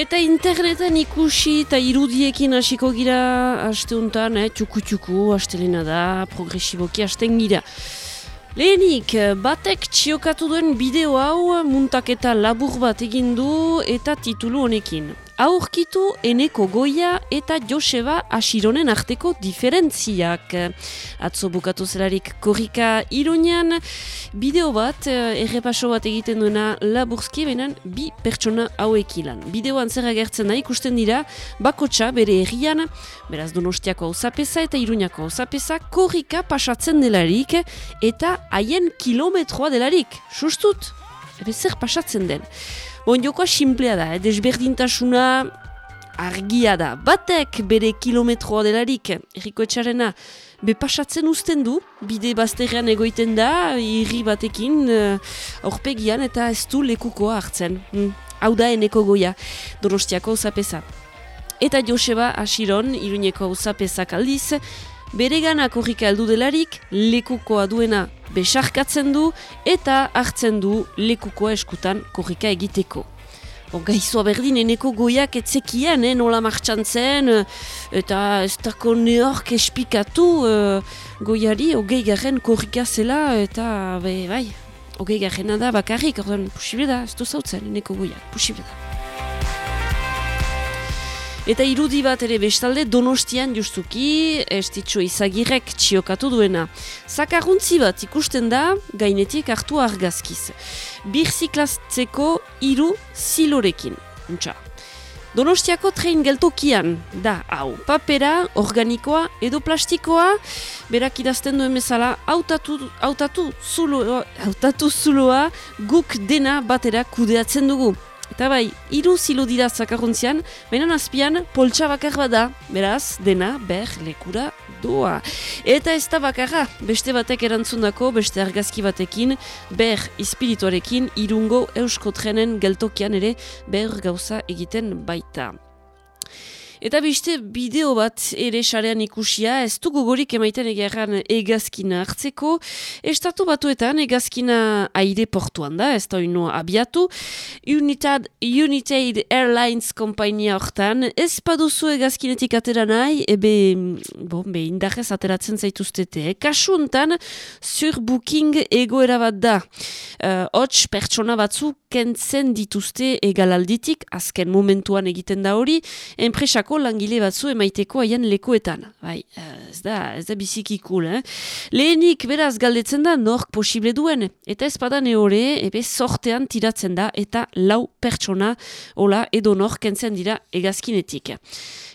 Eta interneten ikusi eta irudiekin hasiko gira asteuntan, eh, txuku-txuku, astelena da, progresiboki hasten gira. Lehenik, batek txiokatu duen bideo hau muntaketa labur bat egin du eta titulu honekin aurkitu eneko goia eta Joseba asironen arteko diferentziak. Atzo bukatu zelarik korrika irunean, bideo bat, eh, errepaso bat egiten duena laburzki, benen bi pertsona hauek ilan. Bideoan zer agertzen da ikusten dira, bakotsa bere errian, beraz donostiako hausapesa eta iruñako hausapesa, korrika pasatzen delarik eta haien kilometroa delarik. Sustut? Ebe zer pasatzen den. Bon, jokoa simplea da, eh? desberdintasuna argia da. Batek bere kilometroa delarik, erriko etxarena, be pasatzen uzten du, bide bazterrean egoiten da, irri batekin, uh, aurpegian eta ez du lekukoa hartzen. Hmm. Hau da eneko goia, donostiako uzapesa. Eta Joseba Asiron, iruñeko uzapezak aldiz, bere gana korrika heldu delarik, lekukoa duena besarkatzen du eta hartzen du lekukoa eskutan korrika egiteko. Bon, Gaizoa berdin, eneko goiak etzekian, eh, nola martxan zen, eh, eta ez dako neork espikatu uh, goiari, ogei garen korrika zela, eta be, bai, ogei garen da bakarrik, orduan, posible da, ez du zautzen, eneko goiak, posible da. Eta irudi bat ere bestalde donostian justuki estitxo izagirek txiokatu duena. Zakarruntzi bat ikusten da gainetik hartu argazkiz. Birziklaztzeko iru zilorekin. Untxa. Donostiako trein geltokian da hau. Papera, organikoa edo plastikoa, berak idazten duen bezala, hautatu, hautatu, zuloa, hautatu zuloa guk dena batera kudeatzen dugu. Eta bai, hiru zilo dira zakarrontzian, baina azpian poltsa bakar bada, beraz, dena, ber, lekura, doa. Eta ez da bakarra, beste batek erantzundako, beste argazki batekin, ber, espirituarekin, irungo eusko trenen geltokian ere, ber gauza egiten baita. Eta beste bideo bat ere sarean ikusia, ez du gogorik emaiten egeran egazkina hartzeko. Estatu batuetan egazkina aire portuan da, ez da ino abiatu. United, United Airlines kompainia hortan, ez paduzu egazkinetik atera nahi, ebe, bon, be, indarrez ateratzen zaituztete. Eh? Kasu hontan, surbooking egoera bat da. Uh, Hots pertsona batzu kentzen dituzte egalalditik, azken momentuan egiten da hori, enpresak langile batzu emaiteko haien lekuetan. Bai, eh, ez da, ez da biziki cool, eh? Lehenik beraz galdetzen da nork posible duen, eta ez badan eore, ebe sortean tiratzen da, eta lau pertsona, hola, edo nork kentzen dira egazkinetik.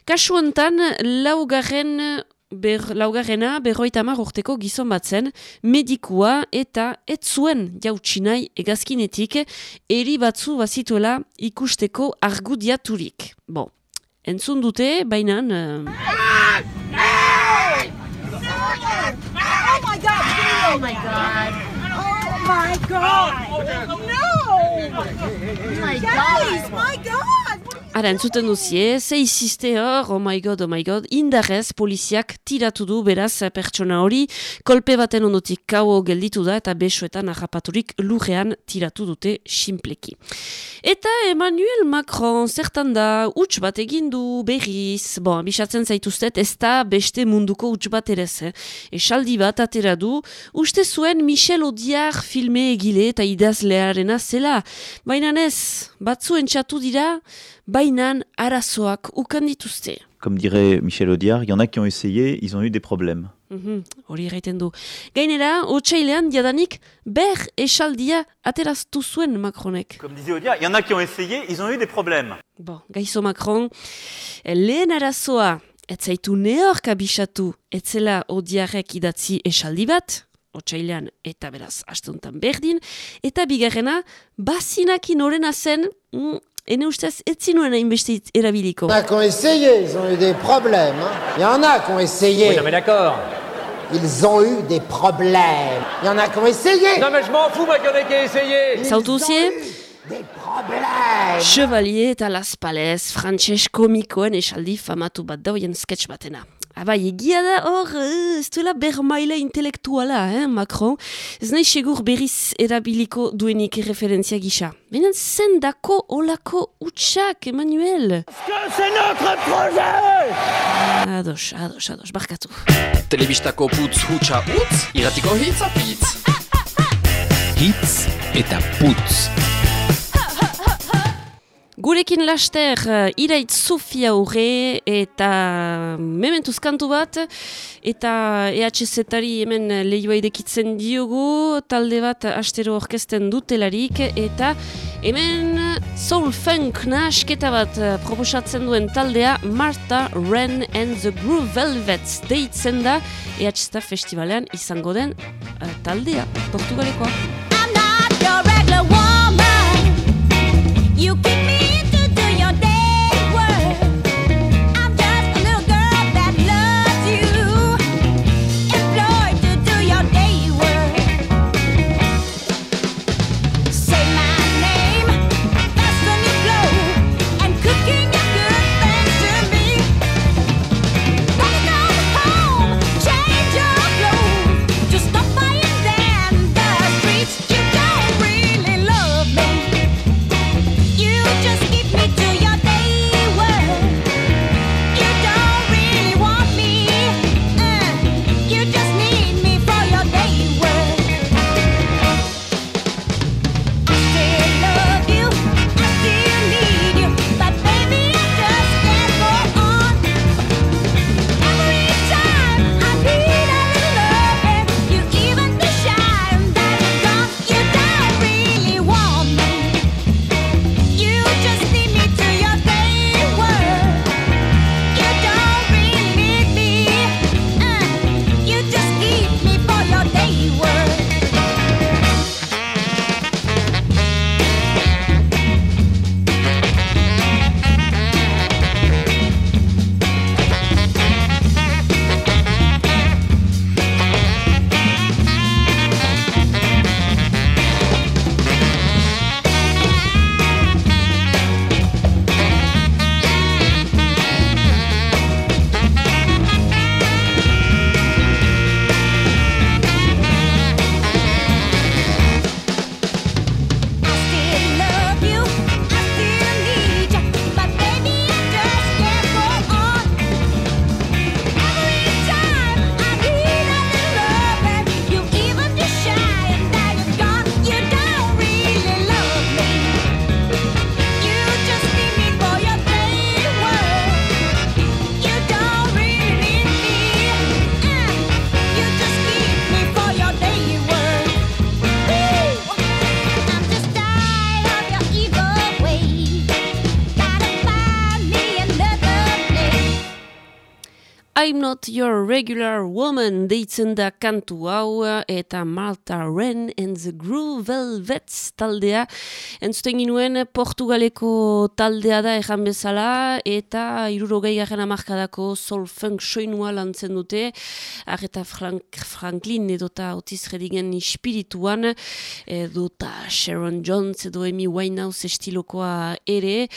Kasu honetan, laugarren Ber, laugarrena, berroita amar urteko gizon bat zen, medikua eta ez zuen jautsinai egazkinetik, eri batzu bazituela ikusteko argudiaturik. Bon, entzun dute, baina... Uh... Oh my god! Oh my god! Oh my god! No! Oh my god! my god! Ara, entzuten duzie, ze iziste hor, oh my god, oh my god, indarrez poliziak tiratu du beraz pertsona hori, kolpe baten ondotik kao gelditu da eta besuetan ahapaturik lurrean tiratu dute simpleki. Eta Emmanuel Macron zertan da, huts bat egin du berriz, bon, bisatzen zaituztet, ez da beste munduko huts bat ere ze. Esaldi bat atera du, uste zuen Michel Odiar filme egile eta idazlearena zela, baina ez, batzu entxatu dira, bainan arazoak ukan dituzte. Comme dirait Michel Audiard, il y en a qui ont essayé, ils ont eu des problèmes. Mhm, hori mm du. Gainera, otxailean jadanik ber esaldia ateraztu zuen Macronek. Comme disait Audiard, il y en a qui ont essayé, ils ont eu des problèmes. Bon, gaizo Macron, lehen arazoa, ez zaitu neorka bisatu, etzela Audiarek idatzi esaldi bat, otxailean eta beraz astuntan berdin, eta bigarrena, bazinakin horrena zen, mm, ene ustez ez zinuen hainbeste erabiliko. Il y en a qui ont essayé, ils ont eu des problèmes. Hein. Il y en a qui ont essayé. Oui, non mais d'accord. Ils ont eu des problèmes. Il y en a qui ont essayé. Non mais je m'en fous, moi, qu'il y en ait qui a essayé. Ils Zautu ont zie? eu des problèmes. Chevalier eta Las Palez, Francesco Mikoen esaldi famatu bat da hoien sketch batena. Aba, egia da hor, ez duela bermaila intelektuala, eh, Macron. Ez nahi segur berriz erabiliko duenik referentzia gisa. Benen zen dako olako utxak, Emmanuel. C'est notre projet Ados, ados, ados, barkatu. Telebistako putz hutsa utz, iratiko hitz apitz. Hitz eta putz. Gurekin laster, uh, iraitz Sofia Aurre eta mementuz kantu bat, eta EHZ-ari hemen lehioa idekitzen diogu, talde bat astero orkesten dutelarik, eta hemen soul funk nahasketa bat uh, proposatzen duen taldea Martha Wren and the Groove Velvets deitzen da, EHZ festivalean izango den uh, taldea, Portugalekoa. I'm not your regular woman. You kick me not your regular woman deitzen da kantu hau eta Martha Wren and the Groove Velvets taldea. Entzuten ginuen Portugaleko taldea da ejan bezala eta irurogei garen amarkadako soul funk soinua lantzen dute. Arreta Frank, Franklin edota Otis Reddingen espirituan edota Sharon Jones edo Amy Winehouse estilokoa ere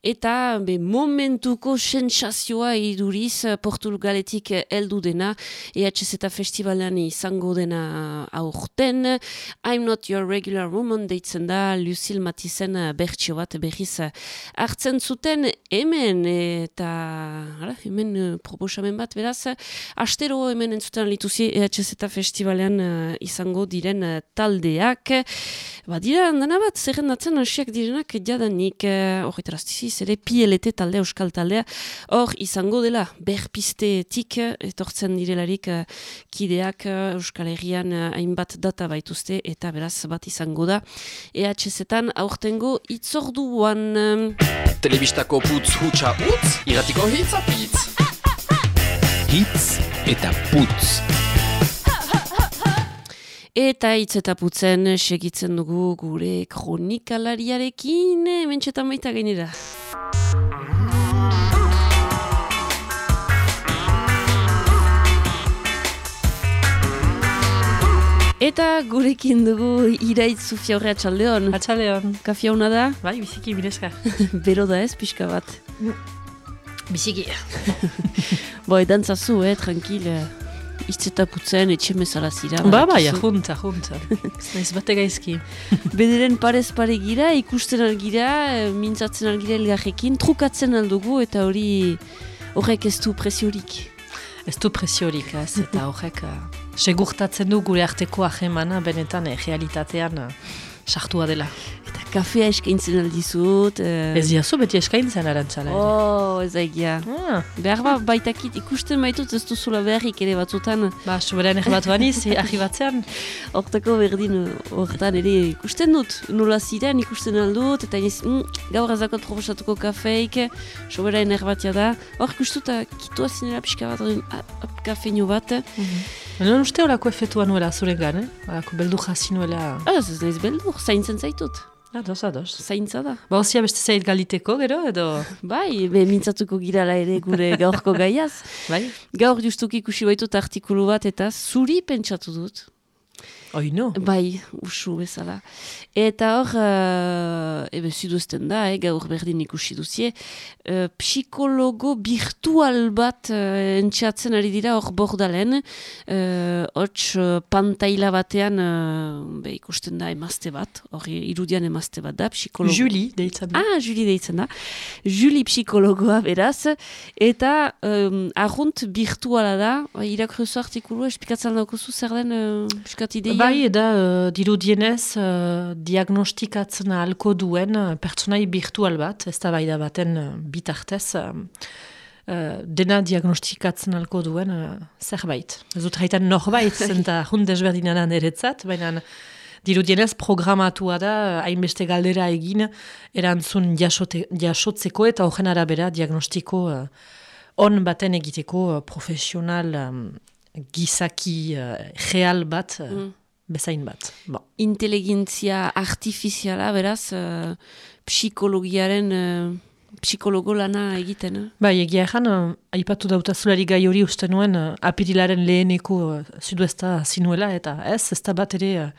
eta be, momentuko sensazioa iduriz Portugaletik heldu dena EHZ eta festivalean izango dena aurten. I'm not your regular woman deitzen da Lucille Matisen bertxio bat berriz hartzen zuten. Hemen eta hala, hemen eh, proposamen bat beraz astero hemen entzuten lituzi EHZ eta festivalean eh, izango diren eh, taldeak. Ba dira dana bat zerrendatzen hasiak direnak jadanik horretaraztiziz ere PLT taldea euskal taldea hor izango dela berpistetik eh, etortzen direlarik eh, kideak eh, euskal herrian eh, hainbat data baituzte eta beraz bat izango da EHZ-etan aurtengo itzorduan Telebistako putz hutsa utz, iratiko hitz apitz. Hitz eta putz. Eta hitz eta putzen segitzen dugu gure kronikalariarekin, mentxetan baita gainera. Eta gurekin dugu iraitz zufia horre atxaldeon. Atxaleon. Kafia hona da, Bai, biziki bileska. bero da ez, pixka bat. Biziki. Bo, edan zazu, eh, tranquil, eh, itzetaputzen, etxe mezala zira. Ba, bai, badakizu. ahunt, ahunt. Ez naiz bate gaizki. Bederen parez pare gira, ikusten algira, eh, mintzatzen algira elgarrekin, trukatzen aldugu eta hori horrek ez du presiorik. Ez du presiorik, ez, eta horrek uh, segurtatzen du gure arteko ahemana benetan eh, realitatean uh, sartua dela. Eta kafea eskaintzen aldizut. Eh, Ez diazu beti eskaintzen arantzala. ere. Oh, ez egia. Ah, Behar ba, baitakit ikusten baitut ez duzula beharrik ere batzutan. ba, soberen erbatu aniz, ahi batzean. Hortako berdin eh, hortan ere ikusten dut. Nola ziren ikusten aldut, eta iniz, mm, gaur ezakot proposatuko kafeik, soberain erbatia da. Hor ikustuta kitua zinela pixka bat, hori, ah, ah, kafeino Non uste horako efetua nuela zurengan, eh? Horako beldu jasi nuela. Ez ez naiz beldur, zaintzen zaitut. Ados, ados. Zaintza da. Ba, osia beste zait galiteko, gero, edo... Bai, be, mintzatuko girala ere gure gaurko gaiaz. Bai? Gaur justuki ikusi baitut artikulu bat eta zuri pentsatu dut. Oi, no. Bai, usu bezala. Eta hor, uh, ebe ziduzten da, eh, gaur berdin ikusi duzie, uh, psikologo virtual bat uh, entxatzen ari dira hor bordalen, uh, hots uh, pantaila batean uh, be, ikusten da emazte bat, hor irudian emazte bat da, psikologo. Julie, deitzen da. Ah, Julie deitzen da. Julie psikologoa beraz, eta um, arrunt virtuala da, irakurzu artikulua, espikatzen daukuzu zer den, uh, piskat ideia? Bai, eda, uh, dirudienez, uh, diagnostikatzen ahalko duen uh, pertsonai virtual bat, ez da bai da baten uh, bitartez, uh, uh, dena diagnostikatzen ahalko duen uh, zerbait. Ez dut jaitan norbait, zenta hund desberdinana niretzat, baina dirudienez programatua da, hainbeste galdera egin, erantzun jasote, jasotzeko eta horren arabera diagnostiko uh, on baten egiteko uh, profesional um, gizaki uh, real bat, uh, Mm. Bezain bat. Bon. inteligentzia artifiziala, beraz, uh, psikologiaren, uh, psikologo lana egiten. Eh? Bai, egia ezan, uh, aipatu dautazulari gai hori uste nuen, uh, apirilaren leheneko uh, zuduesta zinuela, eta ez, ez da bat ere uh,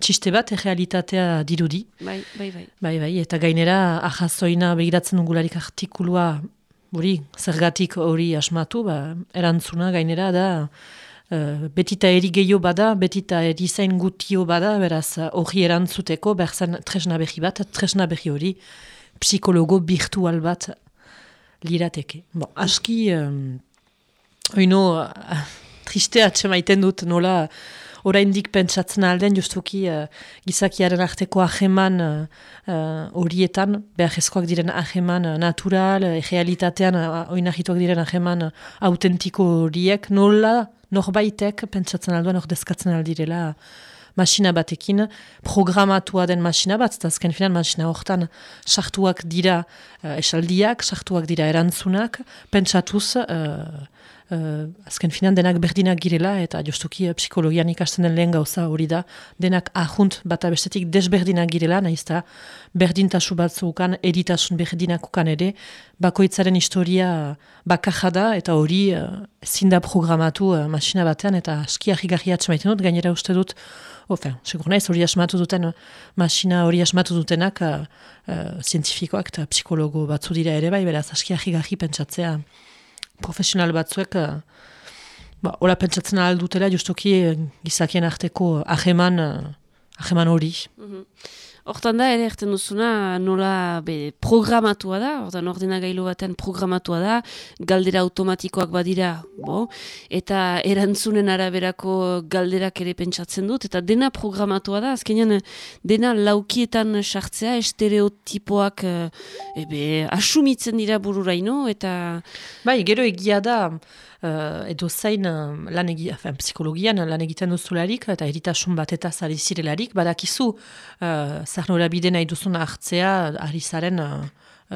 txiste bat, realitatea dirudi. Bai, bai, bai. Bai, bai, eta gainera ahazoina begiratzen dugularik artikulua hori, zergatik hori asmatu, ba, erantzuna gainera da, uh, betita eri gehiago bada, betita eri zain gutio bada, beraz uh, hori erantzuteko, berzan tresna behi bat, tresna behi hori, psikologo virtual bat lirateke. Bon, aski, um, oino, uh, triste atxemaiten dut nola, oraindik pentsatzen alden justuki uh, gizakiaren arteko aheman uh, uh, horietan, beharrezkoak diren aheman natural, realitatean uh, oinahituak diren aheman autentiko horiek, nola norbaitek pentsatzen alduan ordezkatzen aldirela masina batekin, programatua den masina bat, eta azken finan masina hortan. Sartuak dira uh, esaldiak, sartuak dira erantzunak, pentsatuz uh, Uh, azken finan denak berdinak girela eta justuki uh, psikologian ikasten den lehen gauza hori da. Denak ahunt bata bestetik desberdinak girela nahizta berdintasu bat zeukan editasun berdinak ukan ere. Bakoitzaren historia bakarra da eta hori uh, ezin da programatu uh, masina batean eta aski ahigarri atxamaiten dut. Gainera uste dut Ofen, segur naiz hori asmatu duten, masina hori asmatu dutenak uh, uh, zientifikoak eta psikologo batzu dira ere bai, beraz aski ahigarri pentsatzea profesional batzuek uh, ba, hola pentsatzen ahal dutela justuki eh, gizakien arteko aheman, aheman hori. Hortan da, ere erten duzuna, nola be, programatua da, hortan ordenagailu batean programatua da, galdera automatikoak badira, bo, eta erantzunen araberako galderak ere pentsatzen dut, eta dena programatua da, azkenean dena laukietan sartzea, estereotipoak eh, ebe, asumitzen dira bururaino, eta Bai, gero egia da, uh, edo zain uh, lan egi, afen, psikologian lan egiten duzularik eta eritasun bat eta zari zirelarik, badakizu uh, zer norabide nahi duzun hartzea ari zaren uh,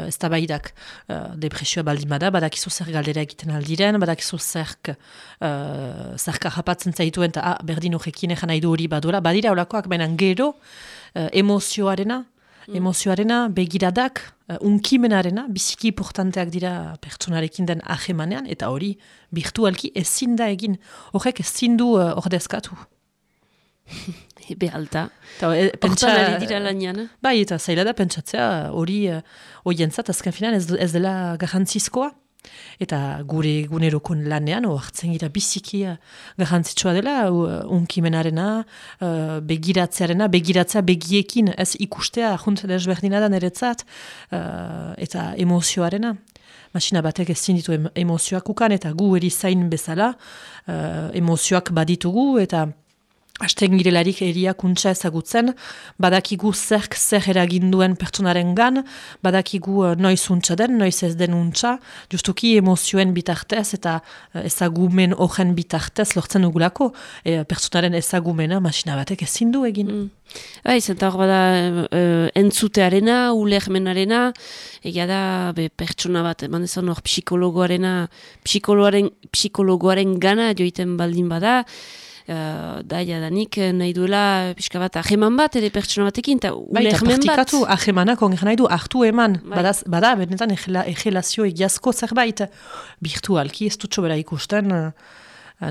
ez da baidak uh, depresioa baldin bada, badakizu zer galdera egiten aldiren, badakizu zerk uh, zerka japatzen zaituen eta ah, berdin horrekin egan nahi du hori badola, badira olakoak, baina gero uh, emozioarena, emozioarena, begiradak, unkimenarena, biziki importanteak dira pertsonarekin den ahemanean, eta hori virtualki ezin da egin, horrek ezin du uh, ordezkatu. ebe alta. Eta, e, pentsa- Hortan ari dira lanian. eh? Bai, eta zaila da pentsatzea hori uh, oientzat azken finan ez, ez dela garrantzizkoa. Eta gure egunerokon lanean, oartzen gira biziki uh, garrantzitsua dela, uh, unkimenarena, uh, begiratzearena, begiratzea begiekin, ez ikustea, junt desberdina da eta emozioarena. Masina batek ezin ditu em emozioak ukan, eta gu erizain bezala, emozioak baditugu, eta Asten girelarik eria kuntsa ezagutzen, badakigu zerk zer eraginduen pertsonaren gan, badakigu uh, noiz untsa den, noiz ez den untsa, justuki emozioen bitartez eta uh, ezagumen horren bitartez lortzen dugulako, e, pertsonaren ezagumena masina batek ezin du egin. Mm. Bai, zenta hor bada uh, entzutearena, ulermenarena, egia da be, pertsona bat, eman ezan hor psikologoarena, psikologoaren, psikologoaren gana joiten baldin bada, Uh, da, jadanik nahi duela pixka bat aheman bat ere pertsona batekin, eta ulermen bat. praktikatu ahemanak ongen nahi du hartu eman, Bai. Badaz, bada benetan egela, egelazio egiazko zerbait, virtualki ez dutxo bera ikusten uh,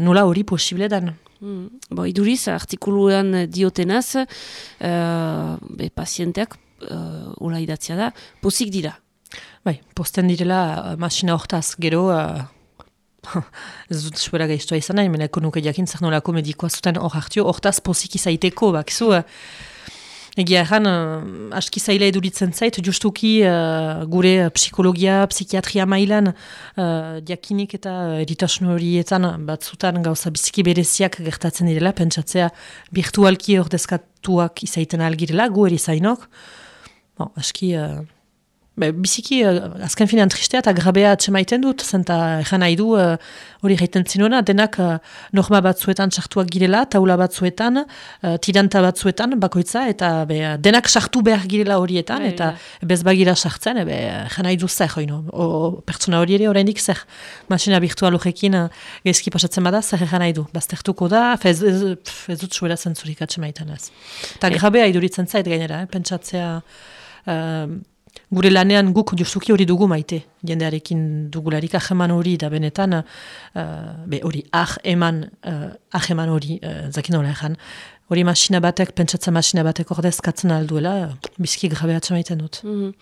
nola hori posible den. Mm. Bo, iduriz, artikuluan diotenaz, uh, be, pazienteak, uh, ola idatzia da, pozik dira. Bai, posten direla uh, masina hortaz, gero, uh, ez dut zuera gaiztoa izan nahi, meneko nuke jakin zer nolako medikoa zuten hor hartio, hortaz pozik izaiteko, bakizu, uh, egia erran, uh, aski zaila eduritzen zait, justuki uh, gure psikologia, psikiatria mailan, uh, eta eritasun horietan, batzutan gauza biziki bereziak gertatzen direla, pentsatzea virtualki ordezkatuak izaiten algirela, gu erizainok, bon, aski... Uh, Be, biziki, uh, azken finean tristea eta grabea atsemaiten dut, zenta egan nahi du uh, hori uh, zinuna, denak uh, norma batzuetan sartuak girela, taula batzuetan, uh, tiranta batzuetan, bakoitza, eta be, denak sartu behar girela horietan, Bai, eta bez bagira sartzen, ebe, egan nahi du zer, oino, o, pertsona hori ere oraindik zer. Masina virtual horrekin uh, gezki pasatzen bada, zer egan nahi du. Baztertuko da, fe, ez, ez, pff, ez dut zuera zentzurik atsemaiten ez. Eta grabea iduritzen zait gainera, eh, pentsatzea... Uh, Gure lanean guk justuki hori dugu maite, jendearekin dugularik aheman hori da benetan, uh, be hori ah eman, uh, aheman hori, uh, zakin nola egan, hori masina batek, pentsatzen masina batek ordezkatzen alduela, bizki grabe atxamaiten dut. Mhm.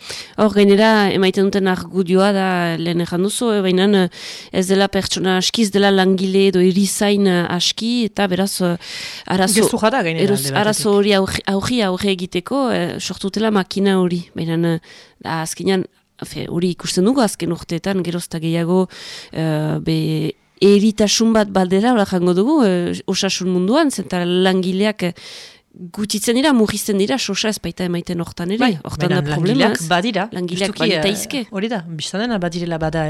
Hor, gainera, emaiten duten argudioa da lehen ejan duzu, eh, baina eh, ez dela pertsona askiz dela langile edo irizain eh, aski, eta beraz, arazo, Gezurra da gainera batetik. arazo hori augi aurre egiteko, eh, sortutela makina hori, baina da, azkenean, hori ikusten dugu azken urteetan, gerozta gehiago, eh, be, eritasun bat baldera, hola jango dugu, eh, osasun munduan, zenta langileak eh, gutxitzen dira, mugizten dira, sosa ez baita emaiten hortan ere, hortan da problema ez. badira. Langileak justuki, eh, balitaizke. Hori da, biztan dena badirela bada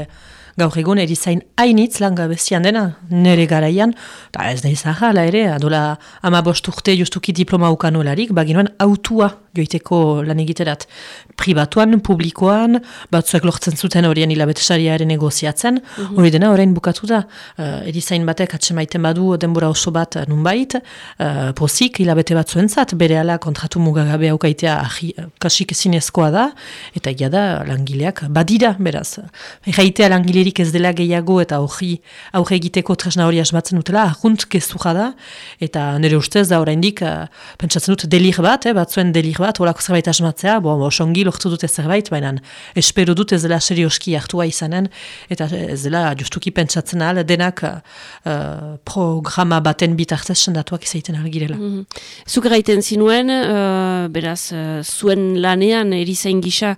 gaur egun erizain hainitz langabezian dena, nere garaian, eta ez da izahara ere, adola ama bost urte justuki diploma ukanolarik, baginuen autua joiteko lan egiterat. Pribatuan, publikoan, batzuek lortzen zuten horien hilabetesariaren negoziatzen, hori dena orain bukatu da. Uh, erizain batek atsemaiten badu denbora oso bat nunbait, uh, pozik hilabete batzuentzat, bere ala kontratu mugagabe aukaitea ahi, kasik ezinezkoa da, eta egia da langileak badira, beraz. Erraitea langilerik ez dela gehiago eta hori aurre egiteko tresna hori asmatzen dutela, ahunt keztuja da, eta nire ustez da oraindik uh, pentsatzen dut delir bat, eh, batzuen delir bat, horako zerbait asmatzea, bo, osongi lortu dute zerbait, baina espero dut ez dela serioski hartua izanen, eta ez dela justuki pentsatzen ahal, denak uh, programa baten bitartez sendatuak izaiten algirela. Mhm. Zuk gaiten zinuen, eh, beraz, eh, zuen lanean erizain gisa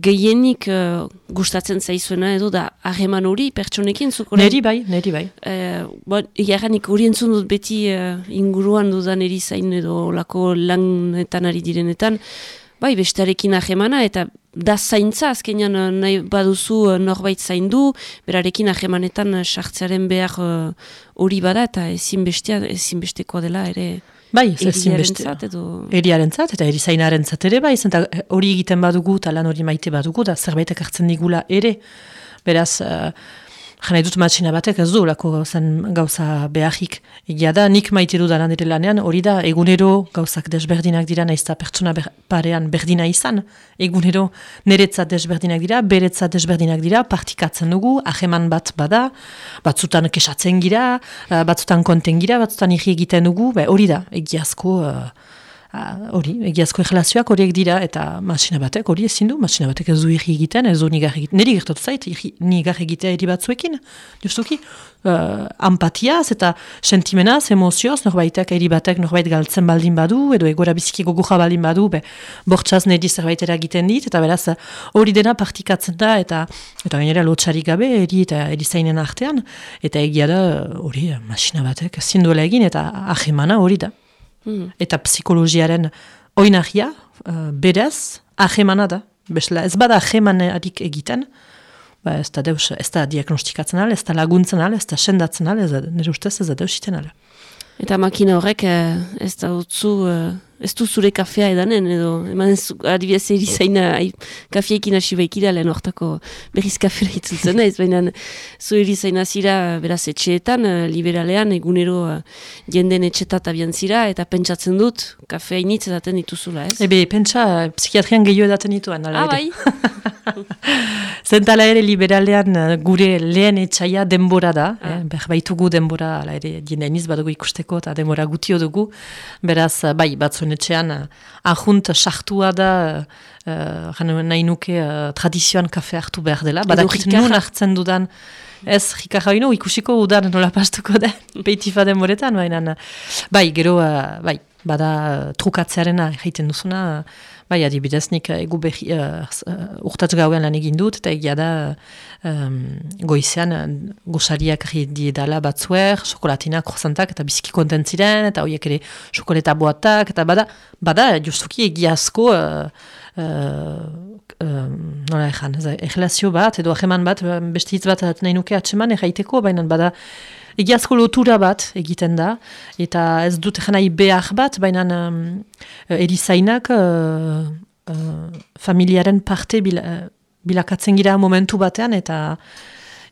gehienik eh, gustatzen zaizuena edo da harreman hori pertsonekin zuk orain- Neri bai, neri bai. Eh, bon, Igarranik hori entzun dut beti eh, inguruan dudan erizain edo lako lanetan ari direnetan, bai, bestearekin ahemana eta da zaintza azkenean eh, nahi baduzu eh, norbait zaindu, berarekin ahemanetan eh, sartzearen behar eh, hori bada eta ezinbestea, ezinbestekoa dela ere Bai, ez ezinbeste. eriarentzat edo... Eriaren zat, eta erizainaren zat ere bai, zenta hori egiten badugu, eta lan hori maite badugu, da zerbait ekartzen digula ere. Beraz, uh, jana dut matxina batek ez du, lako gauzan gauza beharrik. Egia da, nik maite dudan ere lanean, hori da, egunero gauzak desberdinak dira, nahiz eta pertsona ber, parean berdina izan. Egunero niretzat desberdinak dira, beretzat desberdinak dira, partikatzen dugu, aheman bat bada, batzutan kesatzen gira, batzutan konten gira, batzutan irri egiten dugu, hori da, egiazko uh, hori, egiazko erlazioak horiek dira, eta masina batek hori ezin du, masina batek ez du irri egiten, ez du nigar egiten, niri gertatu zait, irri, nigar egitea eri batzuekin, justuki, uh, empatiaz eta sentimenaz, emozioz, norbaitek eri batek norbait galtzen baldin badu, edo egora biziki goguja baldin badu, be, bortxaz niri zerbait eragiten dit, eta beraz, hori dena partikatzen da, eta eta gainera lotxarik gabe, eri eta erizainen artean, eta egia da, hori, masina batek ezin egin, eta ahemana hori da. Eta psikologiaren oinahia, uh, berez, ahemana da. Besla, ez bada ahemanarik egiten, ba, ez da deus, ez da diagnostikatzen ala, ez da laguntzen ala, ez da sendatzen ala, nire ustez ez da deus iten ala. Eta makina horrek eh, ez da utzu, eh, ez du zure kafea edanen, edo eman ez adibidez erizaina ai, kafeekin hasi baikira lehen hortako berriz kafera itzultzen ez, baina zu erizaina zira beraz etxeetan, eh, liberalean, egunero eh, jenden etxetat abian zira, eta pentsatzen dut kafea initz edaten dituzula, ez? Ebe, pentsa, psikiatrian gehiago edaten dituen, ala ah, ere. bai? Zentala ere liberalean eh, gure lehen etxaia denbora da, Ah. eh, behar baitugu denbora, ala ere, dieneniz badugu ikusteko eta denbora gutio dugu, beraz, bai, batzuen etxean, eh, ahunt sartua da, uh, nahi nuke eh, tradizioan kafe hartu behar dela, badakit nun hartzen dudan, Ez, jikarra ino, ikusiko udan nola pastuko den, peitifa denboretan, baina, bai, gero, eh, bai, bada trukatzearena jaiten duzuna, bai, adibidez, nik eh, egu behi, uh, urtatz gauen lan egin dut, eta egia da, um, goizean, eh, gosariak diedala batzuer, xokolatina, krozantak, eta biziki kontent ziren, eta horiek ere xokoleta boatak, eta bada, bada, justuki egiazko, uh, uh, um, nola ezan, ez da, bat, edo aheman bat, beste hitz bat nahi nuke atseman erraiteko, baina bada egiazko lotura bat egiten da, eta ez dut nahi behar bat, baina um, erizainak uh, uh, familiaren parte bila, bilakatzen gira momentu batean, eta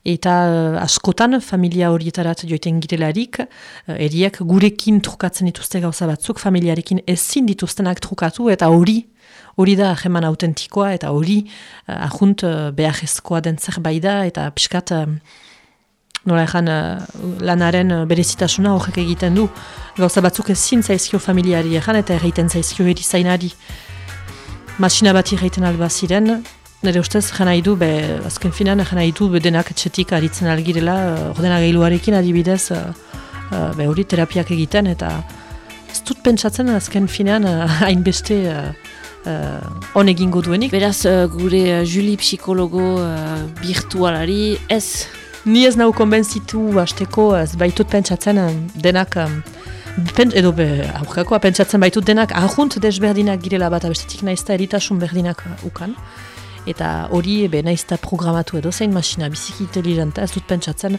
eta uh, askotan familia horietarat joiten girelarik, uh, eriek gurekin trukatzen dituzte gauza batzuk, familiarekin ezin dituztenak trukatu, eta hori hori da jeman autentikoa, eta hori uh, ahunt uh, behar den zerbait da, eta pixkat... Uh, nola ezan lanaren uh, berezitasuna horrek egiten du. Gauza batzuk ezin zaizkio familiari ezan eta erraiten zaizkio erizainari. Masina bat erraiten alba ziren, nire ustez jena idu, be, azken finan jena idu be denak etxetik aritzen algirela, uh, ordena gailuarekin adibidez, be hori terapiak egiten, eta ez dut pentsatzen azken finan uh, hainbeste uh, uh, egingo duenik. Beraz, uh, gure uh, Juli psikologo uh, virtualari ez Ni ez nau konbentzitu hasteko ez baitut pentsatzen denak um, pen, edo be, aurkakoa pentsatzen baitut denak ahunt desberdinak girela bat abestetik naizta eritasun berdinak ukan. Eta hori be naizta programatu edo zein masina biziki inteligenta ez dut pentsatzen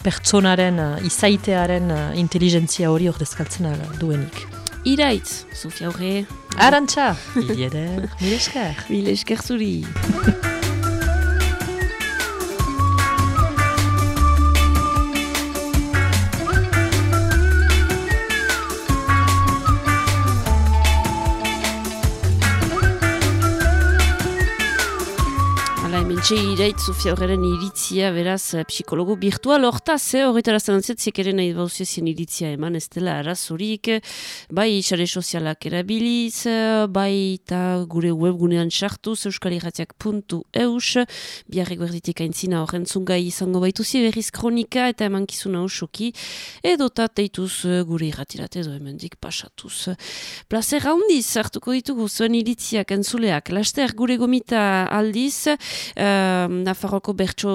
pertsonaren, uh, izaitearen uh, inteligentzia hori ordezkaltzen duenik. iraitz, Sofia Horre, Arantxa! Ilieder, mire esker! mile esker zuri. Hementxe irait Sofia Horreren iritzia, beraz, eh, psikologo virtual hortaz, eh, horretara zanantzet, zekeren nahi bauzezien iritzia eman, ez dela arazorik, bai sare sozialak erabiliz, eh, bai eta gure webgunean sartuz, euskalirratiak.eus, biarrek berditik aintzina horren zungai izango baituzi berriz kronika eta emankizuna edota teituz eh, gure irratirat edo hemendik pasatuz. Plazer handiz hartuko ditugu zuen iritziak entzuleak. Laster gure gomita aldiz, uh, Nafarroko bertso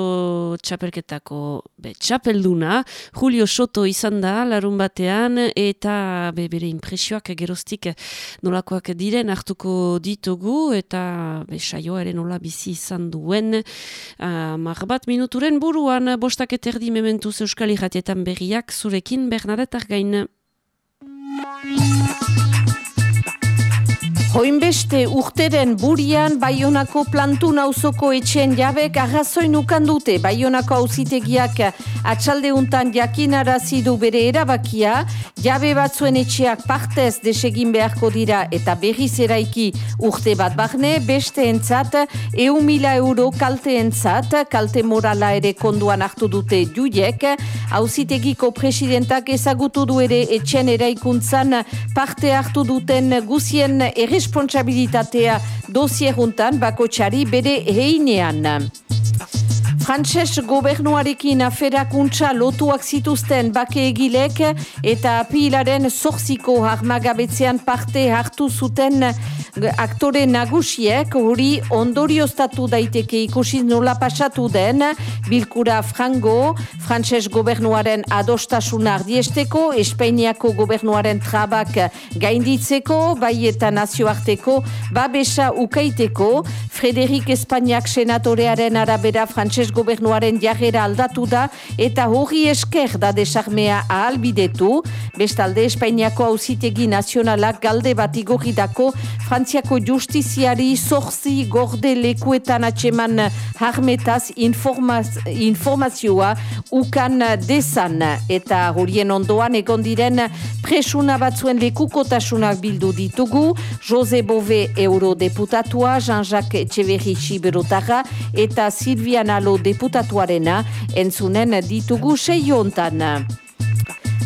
txapelketako be, txapelduna, Julio Soto izan da larun batean, eta be, bere impresioak geroztik nolakoak diren hartuko ditugu, eta be, saioa ere nola bizi izan duen. Uh, bat minuturen buruan, bostak eterdi mementuz Euskal Irratietan berriak, zurekin Bernadette Argain. Hoinbeste urteren burian Baionako plantu nauzoko etxen jabek arrazoin ukan dute. Baionako auzitegiak atxaldeuntan jakinarazi du bere erabakia, jabe batzuen etxeak partez desegin beharko dira eta berriz eraiki urte bat barne, beste entzat, eu mila euro kalte entzat, kalte morala ere konduan hartu dute juiek, auzitegiko presidentak ezagutu du ere etxen eraikuntzan parte hartu duten guzien erresponsabilitatea dosieruntan bakotxari bere heinean. Frantses gobernuarekin aferakuntza lotuak zituzten bake egilek eta apilaren zorziko harmagabetzean parte hartu zuten aktore nagusiek. Hori ondorioztatu daiteke ikusi nola pasatu den bilkura frango, Frantses gobernuaren adostasuna ardiesteko, Espainiako gobernuaren trabak gainditzeko, bai eta nazioarteko babesa ukaiteko, Frederik Espainiak senatorearen arabera Frantses gobernuaren jarrera aldatu da eta hori esker da desarmea ahalbidetu. Bestalde, Espainiako auzitegi nazionalak galde bat igorridako Frantziako justiziari zorzi gorde lekuetan atseman harmetaz informaz, informazioa ukan dezan eta horien ondoan egon diren presuna batzuen lekukotasunak bildu ditugu Jose Bove eurodeputatua, Jean-Jacques Etxeverri Siberotara eta Silvian Alo deputatuarena entzunen ditugu seiontan.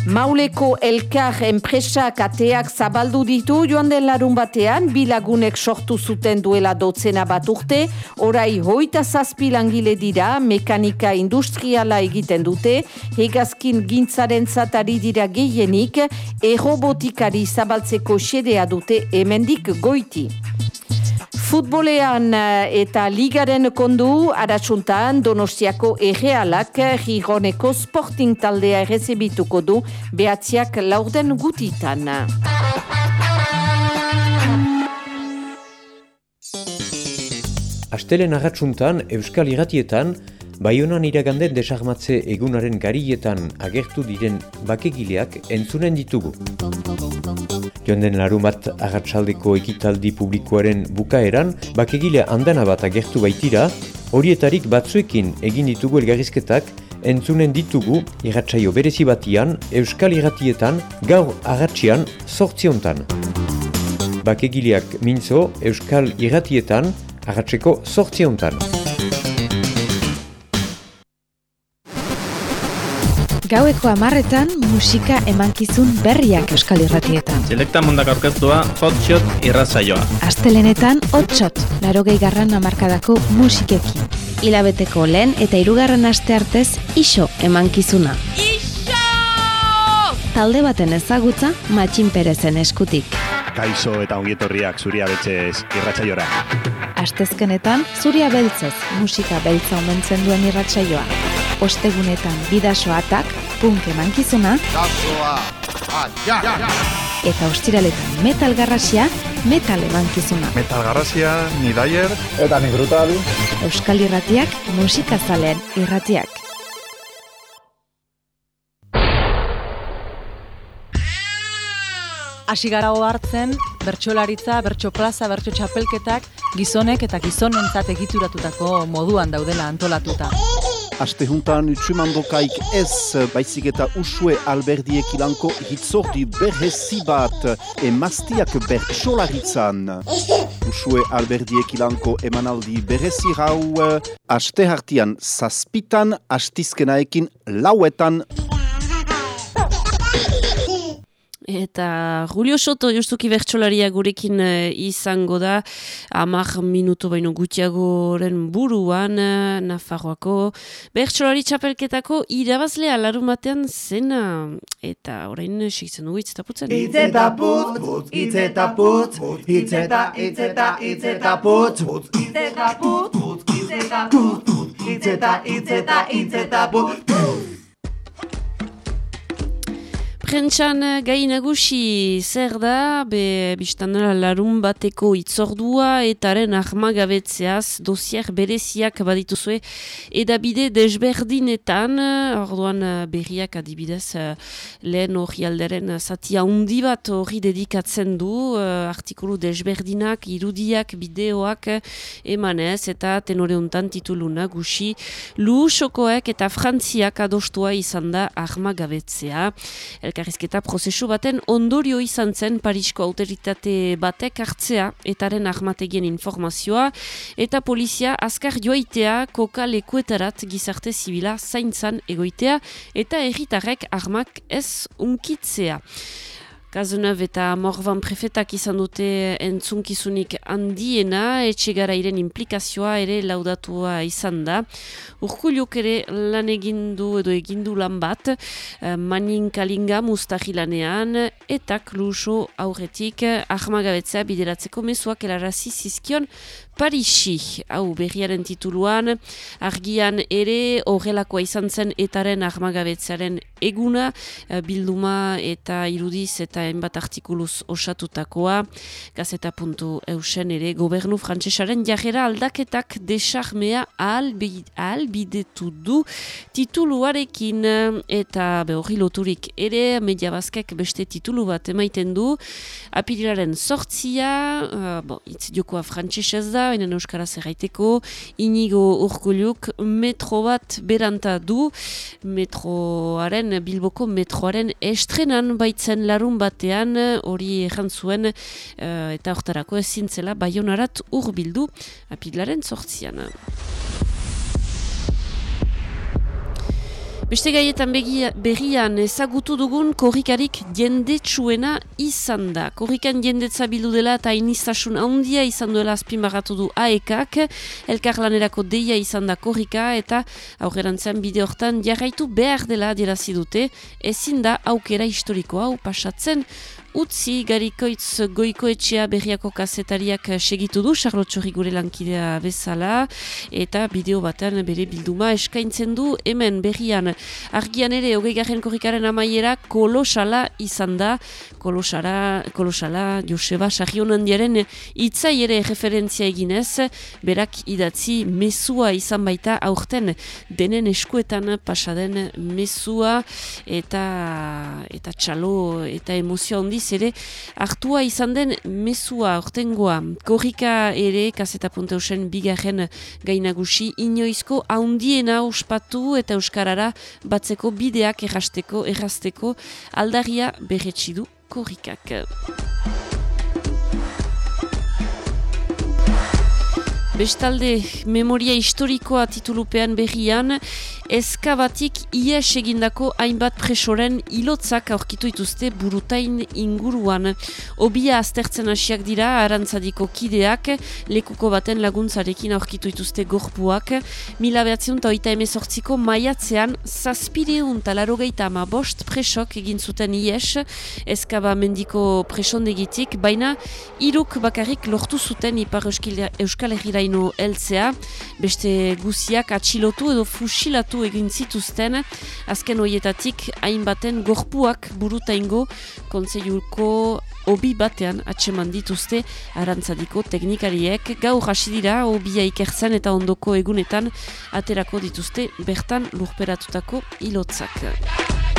Mauleko elkar enpresak ateak zabaldu ditu joan den larun batean, bilagunek sortu zuten duela dotzena bat urte, orai hoita zazpi langile dira, mekanika industriala egiten dute, hegazkin gintzaren zatari dira gehienik, errobotikari zabaltzeko xedea dute hemendik goiti. Futbolean eh, eta ligaren kondu aratsuntan Donostiako errealak Gironeko Sporting taldea errezebituko du behatziak laurden gutitan. Astelen arratsuntan Euskal Iratietan Baionan iraganden desarmatze egunaren garietan agertu diren bakegileak entzunen ditugu. Joan den larun bat agatsaldeko ekitaldi publikoaren bukaeran, bakegile handana bat agertu baitira, horietarik batzuekin egin ditugu elgarrizketak entzunen ditugu irratsaio berezi batian Euskal Iratietan gaur agatsian sortziontan. Bakegileak mintzo Euskal Iratietan agatseko sortziontan. Gaueko amarretan musika emankizun berriak euskal irratietan. Selekta mundak aurkeztua hotshot irratzaioa. Astelenetan hotshot, larogei garran amarkadako musikekin. Hilabeteko lehen eta hirugarren aste artez iso emankizuna. Iso! Talde baten ezagutza matxin perezen eskutik. Kaixo eta ongietorriak zuria betxez irratsaiora. Astezkenetan zuria beltzez musika beltza omentzen duen irratsaioa. Ostegunetan bidasoatak, punk emankizuna, eta ostiraletan metal garrasia, metal emankizuna. Metal garrasia, ni daier. Eta ni brutal. Euskal irratiak, musikazalean irratiak. hasi gara hartzen bertsolaritza, bertso plaza, bertso txapelketak gizonek eta gizonentzat egituratutako moduan daudela antolatuta. Aste juntan utsumandokaik ez, baizik eta usue alberdiek ilanko hitzordi berhezi bat emaztiak bertsolaritzan. Usue alberdiek ilanko emanaldi berhezi rau, aste hartian zazpitan, astizkenaekin lauetan Eta Julio Soto justuki bertsolaria gurekin eh, izango da amar minuto baino gutiagoren buruan uh, Nafarroako bertsolari txapelketako irabazlea larun batean zena eta orain segitzen dugu hitz eta putzen. Hitz eta putz, hitz eta putz, hitz eta hitz eta hitz eta putz, hitz eta putz, hitz eta putz, hitz eta hitz eta hitz eta putz. Prentxan eh, gai nagusi zer da, be, biztan dela larun bateko itzordua etaren ahmagabetzeaz dosier bereziak badituzue edabide desberdinetan, orduan eh, berriak adibidez eh, lehen hori alderen zatia undi bat hori dedikatzen du, eh, artikulu desberdinak, irudiak, bideoak emanez eta tenore untan titulu nagusi Luusokoek eta Frantziak adostua izan da ahmagabetzea. Elkarrizketa prozesu baten ondorio izan zen Parisko autoritate batek hartzea etaren ahmategien informazioa eta polizia azkar joaitea koka lekuetarat gizarte zibila zaintzan egoitea eta erritarrek ahmak ez unkitzea. Kazunev eta Morvan prefetak izan dute entzunkizunik handiena, etxegarairen implikazioa ere laudatua izan da. Urkuluk ere lan egindu edo egindu lan bat, eh, manin kalinga mustahilanean, eta kluso aurretik ahmagabetzea bideratzeko mezuak erarazi zizkion Parisi, hau berriaren tituluan, argian ere horrelakoa izan zen etaren ahmagabetzearen eguna, eh, bilduma eta irudiz eta enbat artikuluz osatutakoa, gazeta puntu eusen ere gobernu frantsesaren jarrera aldaketak desarmea ahalbidetu du tituluarekin. Eta behorri loturik ere media bazkek beste titulu bat emaiten du. Apirilaren sortzia uh, bo, itz jokoa frantsesez da baina euskaraz erraiteko inigo urkuluk metro bat beranta du metroaren bilboko metroaren estrenan baitzen larun batean hori erran zuen uh, eta hortarako ezin zela baionarat urbildu apilaren sortzian. Beste gaietan begia, berrian ezagutu dugun korrikarik jendetsuena izan da. Korrikan jendetza bildu dela eta inistasun handia izan duela azpimarratu du aekak, elkarlanerako deia izan da korrika eta aurrerantzean bide hortan jarraitu behar dela dute, ezin da aukera historiko hau pasatzen Utzi garikoitz goikoetxea berriako kazetariak segitu du, Charlotte gure lankidea bezala, eta bideo batean bere bilduma eskaintzen du, hemen berrian. Argian ere, hogei garen korrikaren amaiera, kolosala izan da, kolosara, kolosala Joseba Sarrionan diaren itzai ere referentzia eginez, berak idatzi mesua izan baita aurten. Denen eskuetan pasaden mesua eta eta txalo eta emozio handi ere hartua izan den mesua ortengoa. Korrika ere, kaseta punteusen bigarren gainagusi, inoizko haundiena uspatu eta euskarara batzeko bideak errasteko, errasteko aldaria berretxidu korrikak. Bestalde, memoria historikoa titulupean berrian, eskabatik ies egindako hainbat presoren ilotzak aurkitu ituzte burutain inguruan. Obia aztertzen hasiak dira, arantzadiko kideak, lekuko baten laguntzarekin aurkitu ituzte gorpuak, mila behatziun eta emezortziko maiatzean, zazpireun talarrogeita ama bost presok egin zuten ies, eskaba mendiko presondegitik, baina iruk bakarrik lortu zuten ipar euskal herriraino eltzea, beste guziak atxilotu edo fusilatu egin zituzten, azken hoietatik hainbaten gorpuak burutaingo kontseiluko obi batean atseman dituzte arantzadiko teknikariek. Gaur hasi dira obia ikertzen eta ondoko egunetan aterako dituzte bertan lurperatutako ilotzak.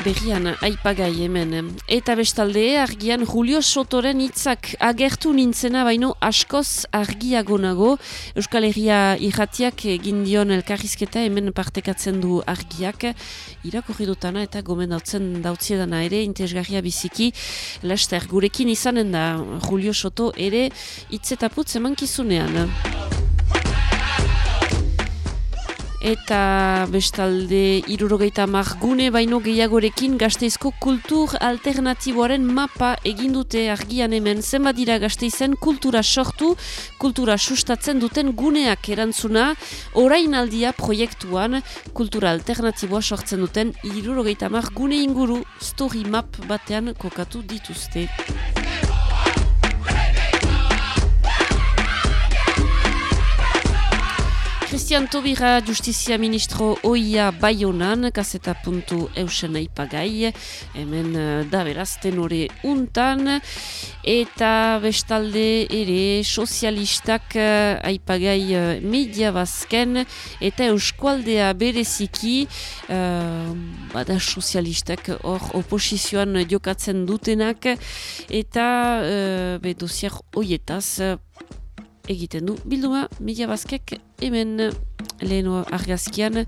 Berrian, aipagai hemen. Eta bestalde, argian Julio Sotoren hitzak agertu nintzena baino askoz argiagonago. Euskal Herria irratiak egin dion elkarrizketa hemen partekatzen du argiak. Irakorri dutana eta gomendatzen dautziedana ere, intezgarria biziki. Lester, gurekin izanen da Julio Soto ere hitzetaputz eman kizunean. Eta bestalde irurogeita margune baino gehiagorekin gazteizko kultur alternatiboaren mapa egindute argian hemen zenbat dira gazteizen kultura sortu, kultura sustatzen duten guneak erantzuna, orain aldia proiektuan kultura alternatiboa sortzen duten irurogeita margune inguru story map batean kokatu dituzte. Christian Tobira Justizia Ministro Oia Bayonan, kaseta puntu eusen aipagai, hemen eh, da beraz tenore untan, eta bestalde ere sozialistak uh, aipagai uh, media bazken, eta euskualdea bereziki, uh, bada sozialistak hor oposizioan jokatzen dutenak, eta uh, be dosier hoietaz, uh, egiten du. Bilduma mila bazkek hemen leheno argazkian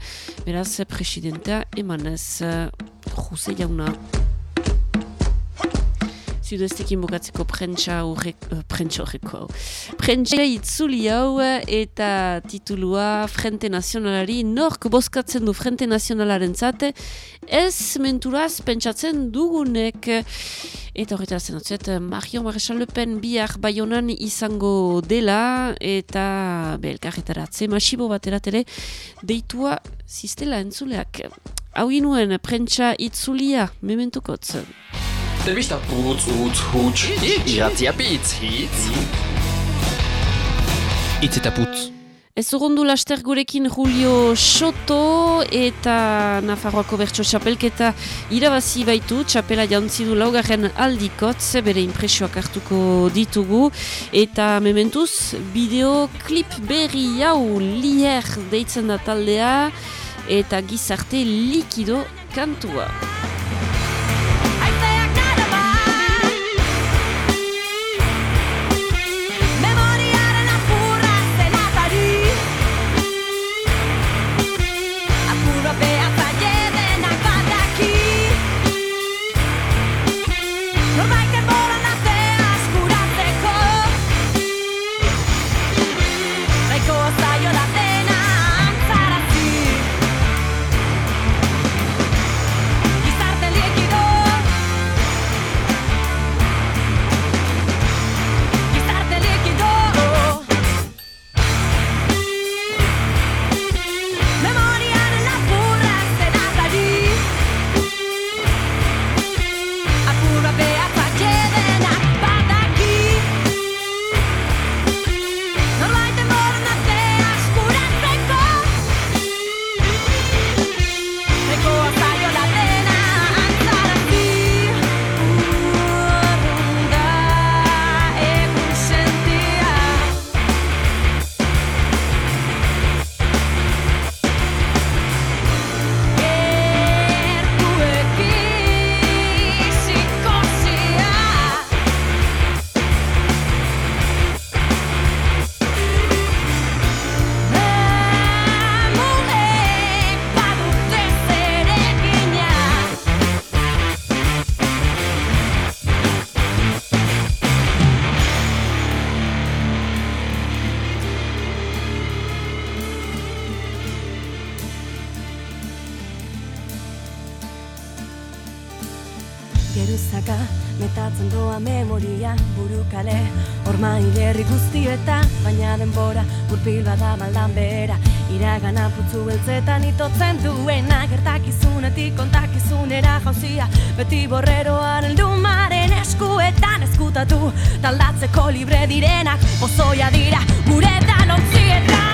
beraz presidentea emanez uh, Jose jauna Zudestekin bukatzeko prentsa horrek, uh, prentsa horreko hau. Prentsa itzuli hau eta titulua Frente Nazionalari nork bozkatzen du Frente Nazionalaren zate ez menturaz pentsatzen dugunek Eta horretara zen atzuet, Marion Maréchal Le Pen bihar baionan izango dela eta belkarretaratze masibo bateratere deitua ziztela entzuleak. Hau inuen, prentsa itzulia, mementukotz. Telebista putz, utz, huts, iratzia pitz, hitz. Itz eta putz. Ez urrundu laster gurekin Julio Soto eta Nafarroako bertso txapelketa irabazi baitu, txapela jauntzi du laugarren aldikotz, bere impresioak hartuko ditugu, eta mementuz, bideoklip berri hau lier deitzen da taldea, eta gizarte likido kantua. Geruzaka metatzen doa memoria burukale Horma hilerri guztietan, baina denbora Gurpil bada maldan behera. Iragana putzu beltzetan itotzen duena Gertakizunetik kontakizunera jauzia. Beti borreroan eldumaren eskuetan Eskutatu taldatzeko libre direnak Pozoia dira gure danontzietan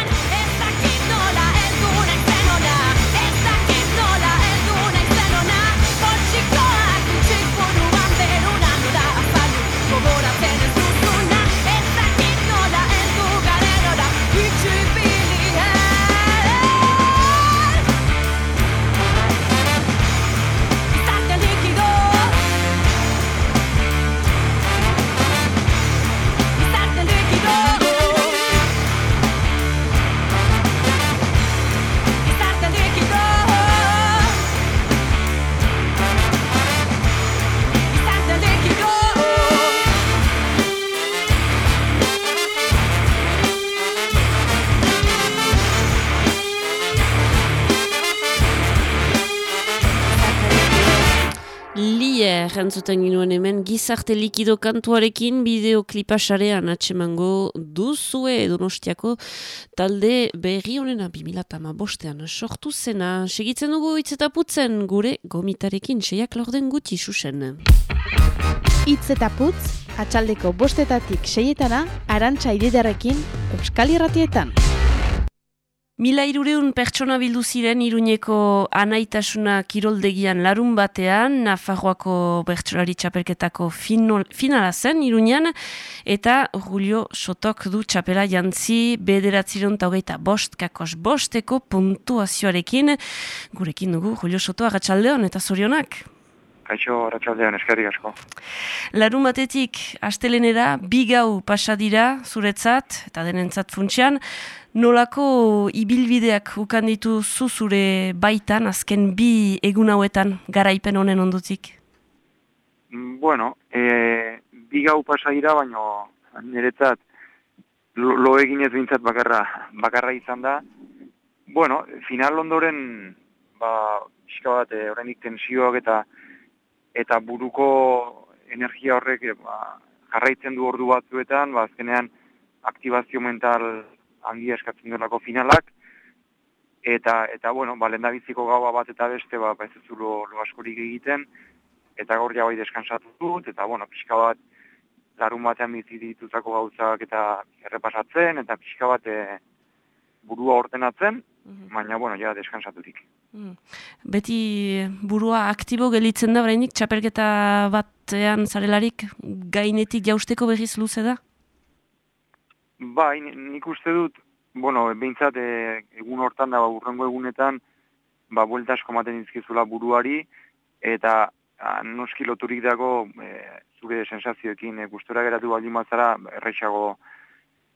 Lier entzuten ginuen hemen gizarte likido kantuarekin bideoklipa sarean atxemango duzue donostiako talde berri honena 2008 bostean sortu zena. Segitzen dugu hitz eta putzen gure gomitarekin seiak lorden guti susen. Itz eta putz, atxaldeko bostetatik seietana, arantxa ididarekin, Euskal Irratietan. Mila irureun pertsona bildu ziren Iruñeko anaitasuna kiroldegian larun batean, Nafarroako bertsolari txapelketako finala zen Iruñan, eta Julio Sotok du txapela jantzi bederatzireun eta hogeita bost, kakos bosteko puntuazioarekin. Gurekin dugu Julio Soto agatxaldeon eta zorionak. Kaixo, arratsaldean eskerrik asko. Larun batetik, astelenera, bi gau pasa dira zuretzat, eta denentzat funtsean, nolako ibilbideak ukan dituzu zure baitan, azken bi egun hauetan, garaipen honen ondutik? Bueno, e, bi gau pasa dira, baino niretzat lo, lo eginez bintzat bakarra, bakarra izan da. Bueno, final ondoren, ba, pixka bat, e, oraindik tensioak eta eta buruko energia horrek e, ba, jarraitzen du ordu batzuetan, ba, azkenean aktibazio mental handia eskatzen duelako finalak, eta, eta bueno, ba, lehendabiziko gaua bat eta beste, ba, ba ez duzu lo, lo askorik egiten, eta gaur ja bai deskansatu dut, eta bueno, pixka bat larun batean bizi ditutako gauzak eta errepasatzen, eta pixka bat e, burua ordenatzen, baina bueno, ja deskansatutik. Mm. Beti burua aktibo gelitzen da, brainik, txapelketa batean zarelarik gainetik jausteko berriz luze da? Bai, ni- nik uste dut, bueno, behintzat e, egun hortan da, ba, urrengo egunetan, ba, buelta asko ematen dizkizula buruari, eta a, noski loturik dago e, zure sensazioekin, e, gustora geratu baldin bazara, errexago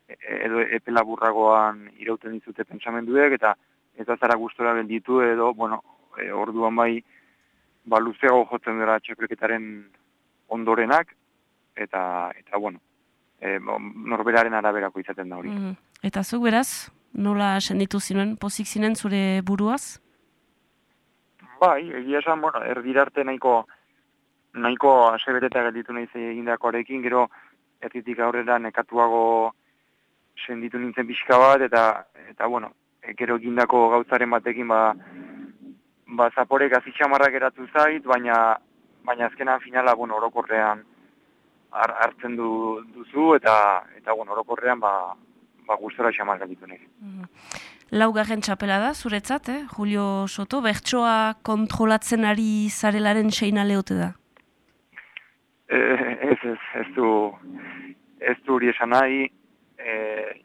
e, edo epe laburragoan irauten dizute pentsamenduek, eta eta zara gustora gelditu edo, bueno, e, orduan bai, ba, luzeago jotzen dira txapelketaren ondorenak, eta, eta bueno, e, norberaren araberako izaten da hori. Mm. Eta zuk beraz, nola senditu zinuen, pozik zinen zure buruaz? Bai, egia esan, bueno, erdirarte nahiko nahiko asebeteta gelditu nahi egindakoarekin, gero erditik aurrera nekatuago senditu nintzen pixka bat, eta, eta bueno, gero egindako gauzaren batekin, ba, ba zaporek azitxamarrak eratu zait, baina, baina azkenan finala, bueno, orokorrean har, hartzen du, duzu, eta, eta bueno, orokorrean, ba, ba gustora xamar gelditu nahi. Laugarren txapela da, zuretzat, eh? Julio Soto, bertsoa kontrolatzen ari zarelaren seinale ote da. Eh, ez, ez, ez du, ez du hori esan nahi, e,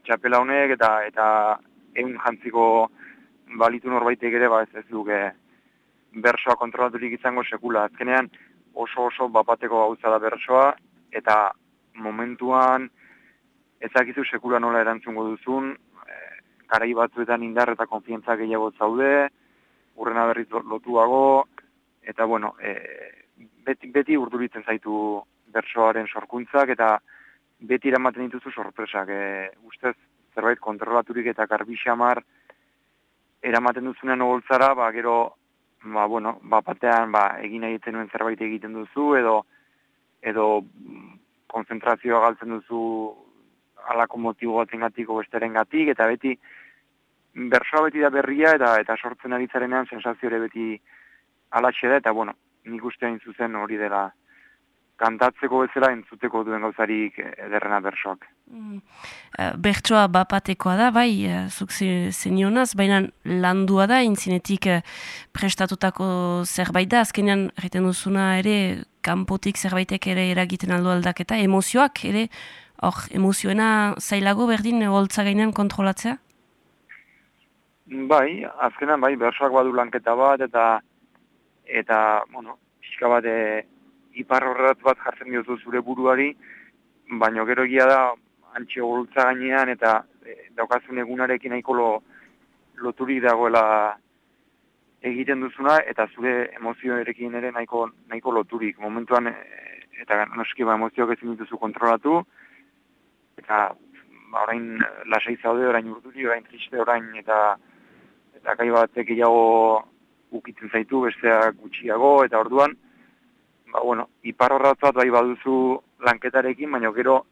txapela honek eta eta egun jantziko balitu norbaitek ere, ba ez ez duke bersoa kontrolaturik izango sekula. Azkenean oso oso bapateko gauza da bersoa, eta momentuan ezakizu sekula nola erantzungo duzun, e, garai batzuetan indar eta konfientza gehiago zaude, urrena berriz lotuago, eta bueno, e, beti, beti urduritzen zaitu bersoaren sorkuntzak eta beti eramaten dituzu sorpresak. E, ustez zerbait kontrolaturik eta garbixamar eramaten duzunean ogoltzara, ba, gero, ba, bueno, ba, batean, ba, egin nahi zerbait egiten duzu, edo, edo mm, konzentrazioa galtzen duzu alako motibo batzengatiko besteren gatik, eta beti, bersoa beti da berria, eta eta sortzen ari zarenean sensazio ere beti alatxe da, eta bueno, nik uste hain zuzen hori dela kantatzeko bezala entzuteko duen gauzarik ederrena bersoak. Mm. Eh, Bertsoa bapatekoa da, bai, eh, zuk ze- zenionaz, baina landua da, intzinetik eh, prestatutako zerbait da, azkenean, egiten duzuna ere, kanpotik zerbaitek ere eragiten aldo aldaketa, emozioak ere, hor, emozioena zailago berdin holtza gainean kontrolatzea? Bai, azkenan bai, bersoak badu lanketa bat, eta, eta bueno, pixka bat, e, ipar horret bat jartzen diozu zure buruari, baino gero egia da, antxe gurutza gainean, eta e, daukazun egunarekin nahiko lo, loturik dagoela egiten duzuna, eta zure emozioarekin ere nahiko, nahiko loturik. Momentuan, e, eta noski ba, emozioak ezin dituzu kontrolatu, eta ba, orain lasai zaude, orain urduri, orain triste, orain, eta eta gai batek gehiago ukitzen zaitu, besteak gutxiago, eta orduan, ba, bueno, ipar horratz bat bai baduzu lanketarekin, baina gero,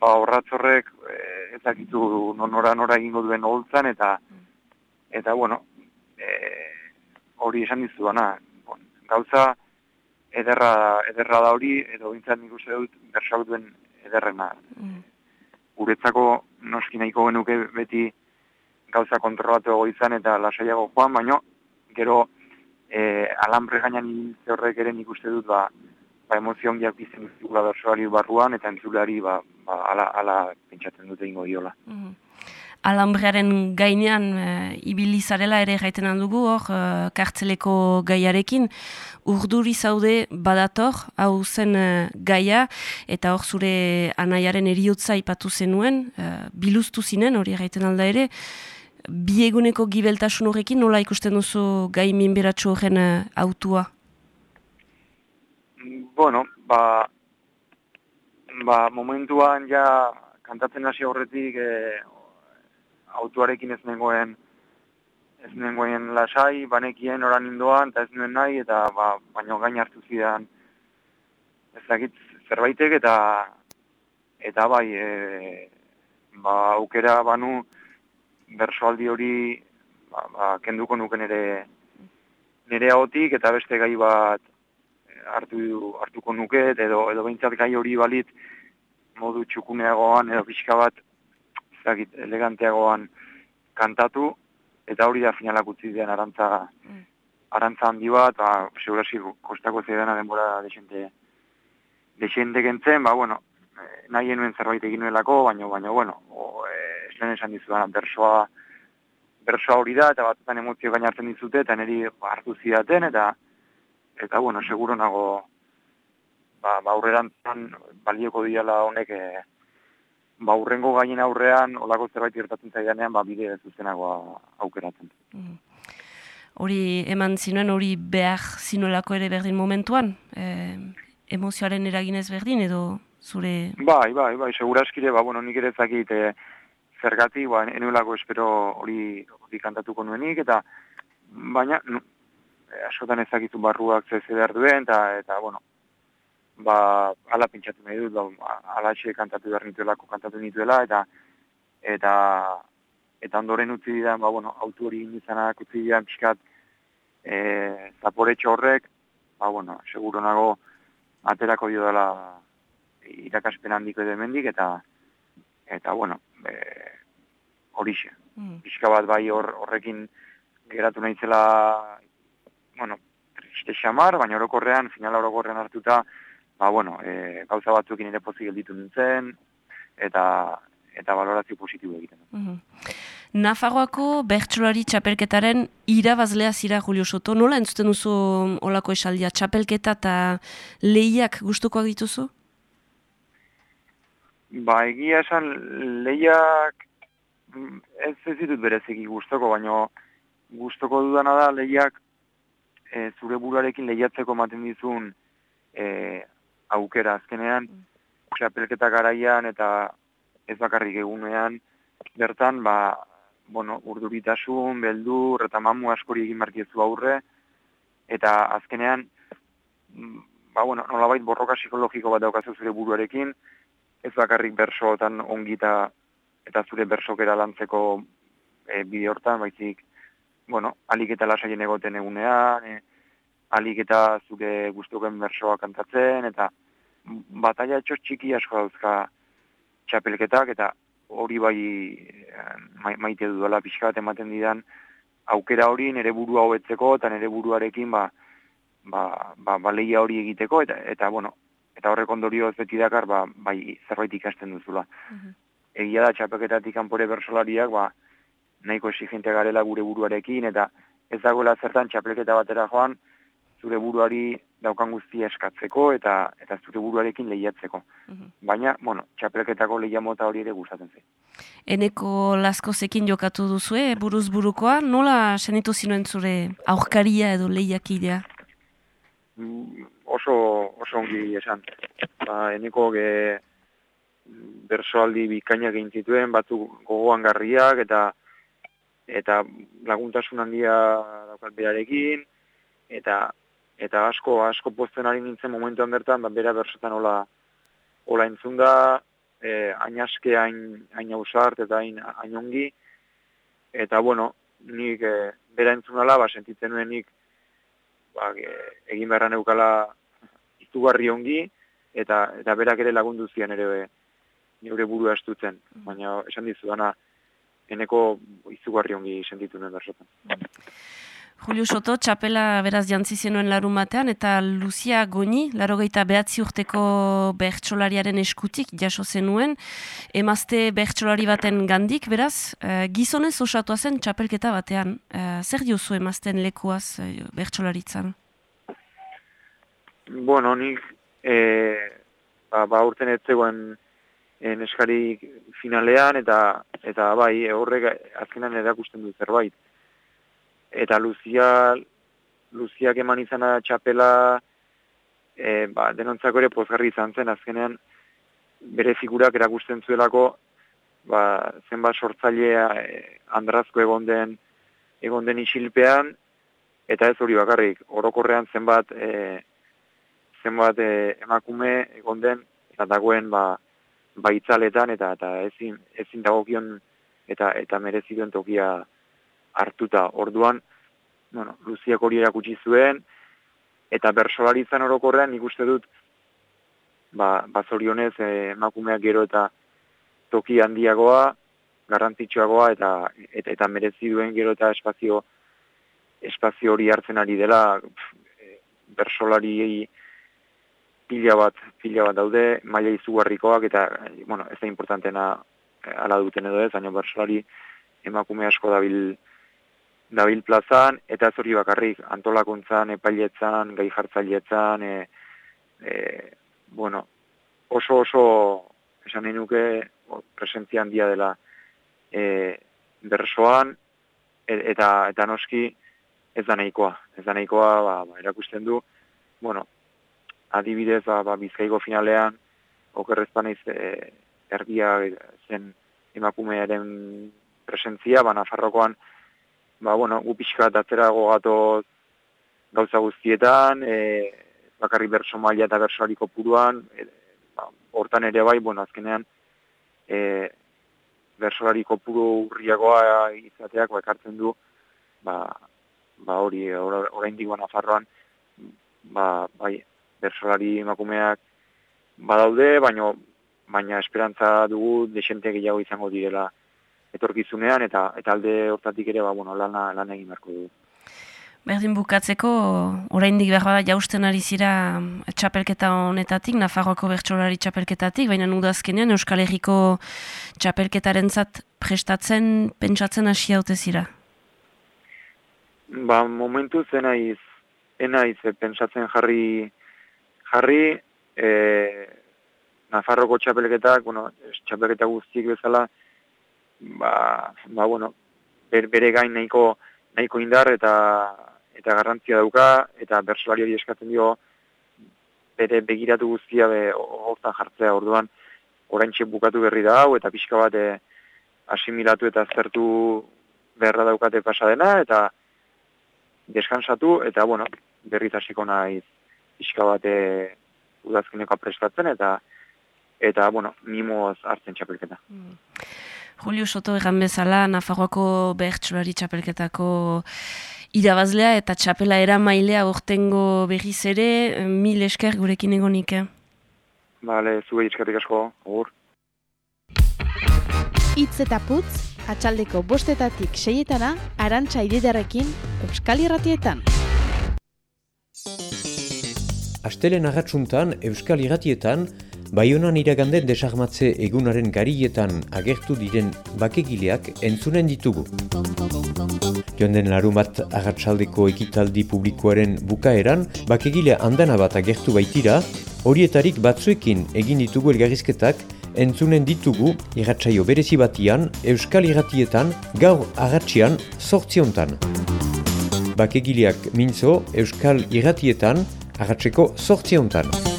ba, horratz horrek e, ez dakitu non- nora nora egingo duen holtzan, eta, eta bueno, e, hori esan dizu dana, bon, gauza ederra, ederra da hori, edo bintzat nik uste dut bersauk duen ederrena. Guretzako noski nahiko genuke beti gauza kontrolatu izan eta lasaiago joan, baino gero e, alambre gainan ibiltze horrek ere nik uste dut ba, ba emozio ongiak bizten duzula bersoari barruan eta entzulari ba, ba ala, ala pentsatzen dute ingo diola. Mhm. Alambrearen gainean e, ibili zarela ere gaiten handugu hor, e, kartzeleko gaiarekin. Urduri zaude badator, hau zen e, gaia, eta hor zure anaiaren eriotza ipatu zenuen, e, biluztu zinen, hori gaiten alda ere, bieguneko gibeltasun horrekin nola ikusten duzu gai minberatxo horren e, autua? Bueno, ba, ba momentuan ja kantatzen hasi aurretik e, autuarekin ez nengoen ez nengoen lasai, banekien oran indoan, eta ez nuen nahi, eta ba, baino gain hartu zidan ez dakit zerbaitek, eta eta bai, e, ba, aukera banu bersoaldi hori ba, ba, kenduko nuke nire nire ahotik, eta beste gai bat hartu hartuko nuke, edo, edo behintzat gai hori balit modu txukuneagoan, edo pixka bat ez dakit, eleganteagoan kantatu, eta hori da finalak utzi den arantza, arantza handi bat, ba, segurasi kostako zeidana denbora desente, desente kentzen, ba, bueno, eh, nahi enuen zerbait egin nuelako, baina, baina, bueno, o, eh, lehen esan dizudana, bersoa, bersoa hori da, eta batzutan emozio gain hartzen dizute, eta niri hartu zidaten, eta, eta, bueno, seguro nago, ba, ba aurrerantzan balioko diala honek, eh, ba, urrengo gaien aurrean, olako zerbait gertatzen zaidanean, ba, bide zuzenagoa aukeratzen. Hori eman zinuen, hori behar zinuelako ere berdin momentuan? E, emozioaren eraginez berdin edo zure... Bai, bai, bai, seguraskire, ba, bueno, nik ere ezakit e, zergatik, ba, enuelako espero hori, hori kantatuko nuenik, eta baina, nu, e, askotan ezakitu barruak zeze behar duen, eta, eta, bueno, ba, ala pentsatu nahi dut, ba, ala kantatu behar nituelako kantatu nituela, eta, eta, eta ondoren utzi didan, ba, bueno, autu hori izanak utzi didan pixkat, e, zaporetxo horrek, ba, bueno, seguro nago aterako dio dela irakaspen handiko edo hemendik eta eta bueno, e, horixe. Mm. Pixka bat bai hor, horrekin geratu naizela, bueno, triste xamar, baina orokorrean, finala orokorrean hartuta, ba, bueno, e, gauza batzuekin ere pozik gelditu nintzen, eta eta valorazio positibo egiten. Mhm. Nafarroako bertsolari txapelketaren irabazlea zira Julio Soto. Nola entzuten duzu olako esaldia? Txapelketa eta lehiak gustukoak dituzu? Ba, egia esan lehiak mm, ez ez ditut bereziki gustoko, baina gustoko dudana da lehiak e, zure buruarekin lehiatzeko ematen dizun e, aukera. Azkenean txapelketa garaian eta ez bakarrik egunean bertan ba bueno, urduritasun, beldur eta mamu askori egin markiezu aurre. Eta azkenean mm, ba bueno, nolabait borroka psikologiko bat daukazu zure buruarekin ez bakarrik bersoetan ongita eta zure bersokera lantzeko e, bide hortan, baizik, bueno, alik eta lasaien egoten egunean, e, alik eta zure guztuken bersoa kantatzen, eta batalla etxo txiki asko dauzka txapelketak, eta hori bai e, maite duela pixka ematen didan, aukera hori nire burua hobetzeko eta nire buruarekin ba, ba, ba, ba hori egiteko, eta, eta bueno, eta horrek ondorioz beti dakar, ba, bai zerbait ikasten duzula. Egia da txapelketatik kanpore bersolariak, ba, nahiko exigente garela gure buruarekin, eta ez dagoela zertan txapelketa batera joan, zure buruari daukan guztia eskatzeko, eta eta zure buruarekin lehiatzeko. Baina, bueno, txapelketako lehia mota hori ere gustatzen zen. Eneko laskozekin jokatu duzue, buruz burukoa, nola senitu zinuen zure aurkaria edo lehiakidea? Mm, oso, oso ongi esan. Ba, eneko ge bersoaldi bikainak egin zituen, batzu gogoan garriak, eta eta laguntasun handia daukat berarekin, eta eta asko asko pozten ari nintzen momentuan bertan, ba, bera bersotan hola, hola entzun da, e, hain aske, hain, hain ausart, eta hain, hain ongi, eta bueno, nik e, bera entzun ala, ba, sentitzen nuen nik, ba, e, egin beharra neukala izugarri ongi, eta eta berak ere lagundu zian ere nire burua estutzen. Baina esan dizu dana, eneko izugarri ongi sentitu nuen bersotan. Julio Soto, txapela beraz jantzi zenuen larun batean, eta Lucia Goni, larogeita behatzi urteko bertsolariaren eskutik jaso zenuen, emazte bertsolari baten gandik, beraz, eh, gizonez osatua zen txapelketa batean. Eh, zer diozu emazten lekuaz eh, bertsolaritzan? Bueno, nik e, ba, ba urten ez zegoen e, neskari finalean eta eta bai horrek azkenan erakusten du zerbait. Eta Luzia Luziak eman izana txapela e, ba, denontzako ere pozgarri izan zen azkenean bere figurak erakusten zuelako ba, zenbat sortzailea e, andrazko egon den egon den isilpean eta ez hori bakarrik orokorrean zenbat e, zenbat e, emakume egon den eta dagoen ba, baitzaletan eta eta ezin ezin dagokion eta eta merezi duen tokia hartuta. Orduan, bueno, Luziak hori erakutsi zuen eta bersolaritzan orokorrean nik uste dut ba bazorionez eh, emakumeak gero eta toki handiagoa, garrantzitsuagoa eta eta eta merezi duen gero eta espazio espazio hori hartzen ari dela pf, eh, bersolariei pila bat, pila bat daude, maila izugarrikoak eta, bueno, ez da importantena eh, ala duten edo ez, baina bersolari emakume asko dabil dabil plazan, eta ez hori bakarrik, antolakuntzan, epailetzan, gai jartzailetzan, e, e, bueno, oso oso, esan nahi nuke, presentzia handia dela e, bersoan, e, eta, eta noski ez da nahikoa, ez da nahikoa, ba, ba, erakusten du, bueno, adibidez, ba, ba, bizkaiko finalean, okerrezpan ez e, erdia zen emakumearen presentzia, ba, Nafarrokoan, ba, bueno, gu pixka atzerago gatoz gauza guztietan, e, bakarri berso maila eta bersoari kopuruan, e, ba, hortan ere bai, bueno, azkenean, e, bersolari kopuru urriagoa izateak ba, ekartzen du, ba, ba hori, oraindik ba Nafarroan, ba, bai, bersolari emakumeak badaude, baino baina esperantza dugu desente gehiago izango direla etorkizunean eta eta alde hortatik ere ba bueno lana lan egin beharko dugu. Berdin bukatzeko, oraindik behar bada jausten ari zira txapelketa honetatik, Nafarroako bertsolari txapelketatik, baina udazkenean Euskal Herriko txapelketarentzat prestatzen, pentsatzen hasi haute zira? Ba, momentu zen naiz, enaiz, eh, pentsatzen jarri, jarri, e, Nafarroko txapelketak, bueno, txapelketa guztiek bezala, ba, ba bueno, ber, bere gain nahiko, nahiko indar eta eta garrantzia dauka, eta bersolari hori eskatzen dio bere begiratu guztia be, hortan jartzea. Orduan, orain bukatu berri da hau, eta pixka bat e, asimilatu eta aztertu beharra daukate pasadena, eta deskansatu, eta bueno, berriz hasiko naiz pixka bat e, udazkeneko prestatzen, eta eta, bueno, mimoz hartzen txapelketa. Mm. Julio Soto egan bezala, Nafarroako bertsulari txapelketako irabazlea eta txapela eramailea ortengo berriz ere, mil esker gurekin egonik, eh? Bale, zuge eskerrik asko, agur. Itz eta putz, atxaldeko bostetatik seietana, arantxa ididarekin, Euskal Irratietan. Astelen agatsuntan Euskal Irratietan, Baionan iraganden desarmatze egunaren garietan agertu diren bakegileak entzunen ditugu. Joan den larumat agatsaldeko ekitaldi publikoaren bukaeran, bakegile handana bat agertu baitira, horietarik batzuekin egin ditugu elgarrizketak, entzunen ditugu irratsaio berezi batian Euskal Irratietan gaur agatxian sortziontan. Bakegileak mintzo Euskal Irratietan agatzeko sortziontan.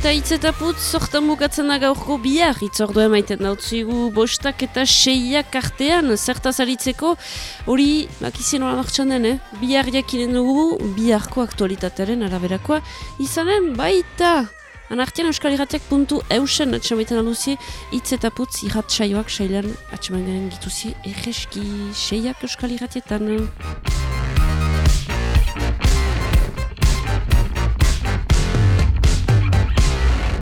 Eta hitz eta putz, sortan bukatzen da gaurko bihar, itzordua emaiten dautzigu bostak eta seiak artean, zertaz aritzeko, hori, bakizien hori martxan den, eh? bihar jakinen dugu, biharko aktualitatearen araberakoa, izanen baita, Anartian euskal irratiak puntu eusen atxamaiten aluzie, hitz eta putz irrat saioak sailan atxaman garen gituzie erreski seiak euskal.